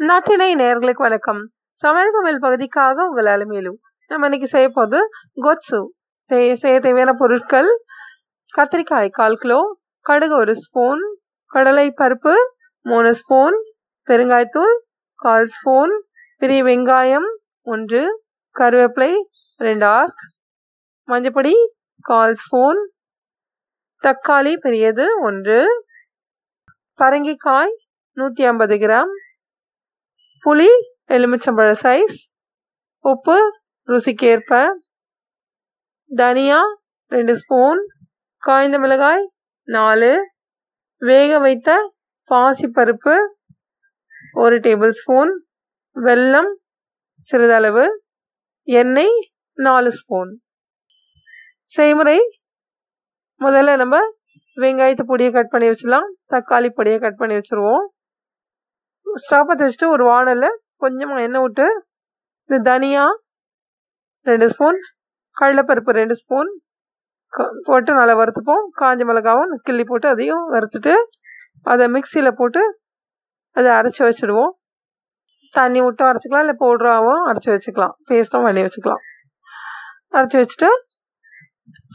நாட்டினை நேர்களுக்கு வணக்கம். சமையல் சமையல் பகுதிக்காக உங்கள் அலுமையிலும் நம்ம இன்னைக்கு செய்ய போது கொத்சு செய்ய தேவையான பொருட்கள் கத்திரிக்காய் கால் கிலோ கடுகு ஒரு ஸ்பூன் கடலை பருப்பு மூணு ஸ்பூன் பெருங்காயத்தூள் கால் ஸ்பூன் பெரிய வெங்காயம் ஒன்று கருவேப்பிலை ரெண்டு ஆர்க் மஞ்சப்பொடி கால் ஸ்பூன் தக்காளி பெரியது ஒன்று பரங்கிக்காய் நூற்றி ஐம்பது கிராம் புளி எலுமிச்சம்பழ சைஸ் உப்பு ருசிக்கேற்ப தனியா ரெண்டு ஸ்பூன் காய்ந்த மிளகாய் நாலு வேக வைத்த பாசிப்பருப்பு ஒரு டேபிள் ஸ்பூன் வெல்லம் சிறிதளவு எண்ணெய் நாலு ஸ்பூன் செய்முறை முதல்ல நம்ம வெங்காயத்தை பொடியை கட் பண்ணி வச்சிடலாம் தக்காளி பொடியை கட் பண்ணி வச்சுருவோம். ஸ்டவ் பற்ற வச்சுட்டு ஒரு வானலில் கொஞ்சமாக எண்ணெய் விட்டு இந்த தனியா ரெண்டு ஸ்பூன் கடலைப்பருப்பு ரெண்டு ஸ்பூன் போட்டு நல்லா வறுத்துப்போம். காஞ்ச மிளகாவும் கிள்ளி போட்டு அதையும் வறுத்துட்டு அதை மிக்சியில் போட்டு அதை அரைச்சி வச்சுடுவோம். தண்ணி விட்டு அரைச்சிக்கலாம் இல்லை பவுட்ராகவும் அரைச்சி வச்சுக்கலாம். பேஸ்ட்டும் பண்ணி வச்சுக்கலாம். அரைச்சி வச்சுட்டு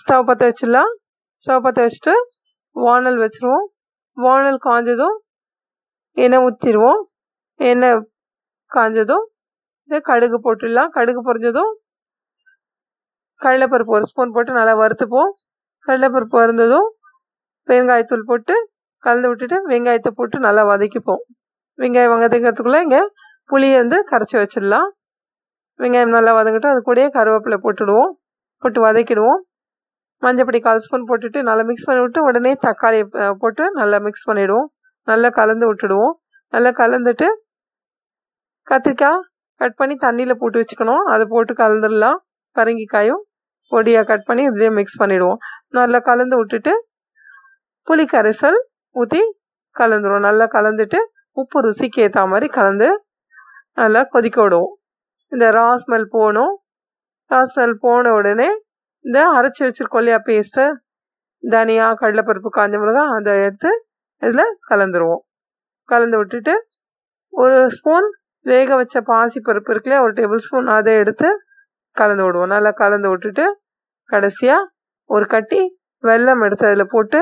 ஸ்டவ் பற்ற வச்சிடலாம். ஸ்டவ் பற்ற வச்சுட்டு வானல் வச்சுருவோம். வானல் காஞ்சதும் எண்ணெய் ஊற்றிடுவோம் எண்ணெய் காஞ்சதும் இது கடுகு போட்டுடலாம். கடுகு பொரிஞ்சதும் கடலைப்பருப்பு ஒரு ஸ்பூன் போட்டு நல்லா வறுத்துப்போம். கடலைப்பருப்பு வறுந்ததும் பெருங்காயத்தூள் போட்டு கலந்து விட்டுட்டு வெங்காயத்தை போட்டு நல்லா வதக்கிப்போம். வெங்காயம் வதக்கிறதுக்குள்ளே இங்கே புளியை வந்து கரைச்சி வச்சிடலாம். வெங்காயம் நல்லா வதங்கிட்டு அது கூடயே கருவேப்பிலை போட்டுடுவோம். போட்டு வதக்கிடுவோம். மஞ்சப்பொடி கால் ஸ்பூன் போட்டுட்டு நல்லா மிக்ஸ் பண்ணி விட்டு உடனே தக்காளி போட்டு நல்லா மிக்ஸ் பண்ணிவிடுவோம் நல்லா கலந்து விட்டுடுவோம். நல்லா கலந்துட்டு கத்திரிக்காய் கட் பண்ணி தண்ணியில் போட்டு வச்சுக்கணும். அதை போட்டு கலந்துடலாம். பரங்கிக்காயும் பொடியாக கட் பண்ணி இதுலேயே மிக்ஸ் பண்ணிவிடுவோம் நல்லா கலந்து விட்டுட்டு புளி கரைசல் ஊற்றி கலந்துருவோம். நல்லா கலந்துட்டு உப்பு ருசிக்கு ஏற்ற மாதிரி கலந்து நல்லா கொதிக்க விடுவோம். இந்த ரா ஸ்மெல் போகணும். ரா ஸ்மெல் போன உடனே இந்த அரைச்சி வச்சுருக்கோம் இல்லையா பேஸ்ட்டு தனியா கடலைப்பருப்பு காஞ்ச மிளகா அதை எடுத்து இதில் கலந்துருவோம். கலந்து விட்டுட்டு ஒரு ஸ்பூன் வேக வச்ச பாசி பருப்பு இருக்குல்லையா ஒரு டேபிள் ஸ்பூன் அதை எடுத்து கலந்து விடுவோம். நல்லா கலந்து விட்டுட்டு கடைசியாக ஒரு கட்டி வெல்லம் எடுத்து அதில் போட்டு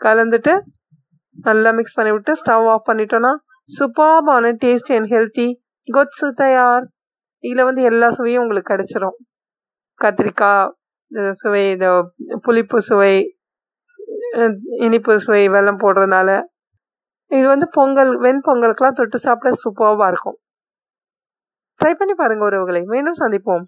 கலந்துட்டு நல்லா மிக்ஸ் பண்ணி விட்டு ஸ்டவ் ஆஃப் பண்ணிட்டோன்னா சூப்பர்பான டேஸ்டி அண்ட் ஹெல்த்தி கொத்ஸு தயார். இதில் வந்து எல்லா சுவையும் உங்களுக்கு கிடச்சிரும். கத்திரிக்காய் சுவை இந்த புளிப்பு சுவை இனிப்பு சுவை வெள்ளம் போடுறதுனால. இது வந்து பொங்கல் வெண்பொங்கலுக்கெல்லாம் தொட்டு சாப்பிட சூப்பராக இருக்கும். ட்ரை பண்ணி பாருங்கள் உறவுகளை. மீண்டும் சந்திப்போம்.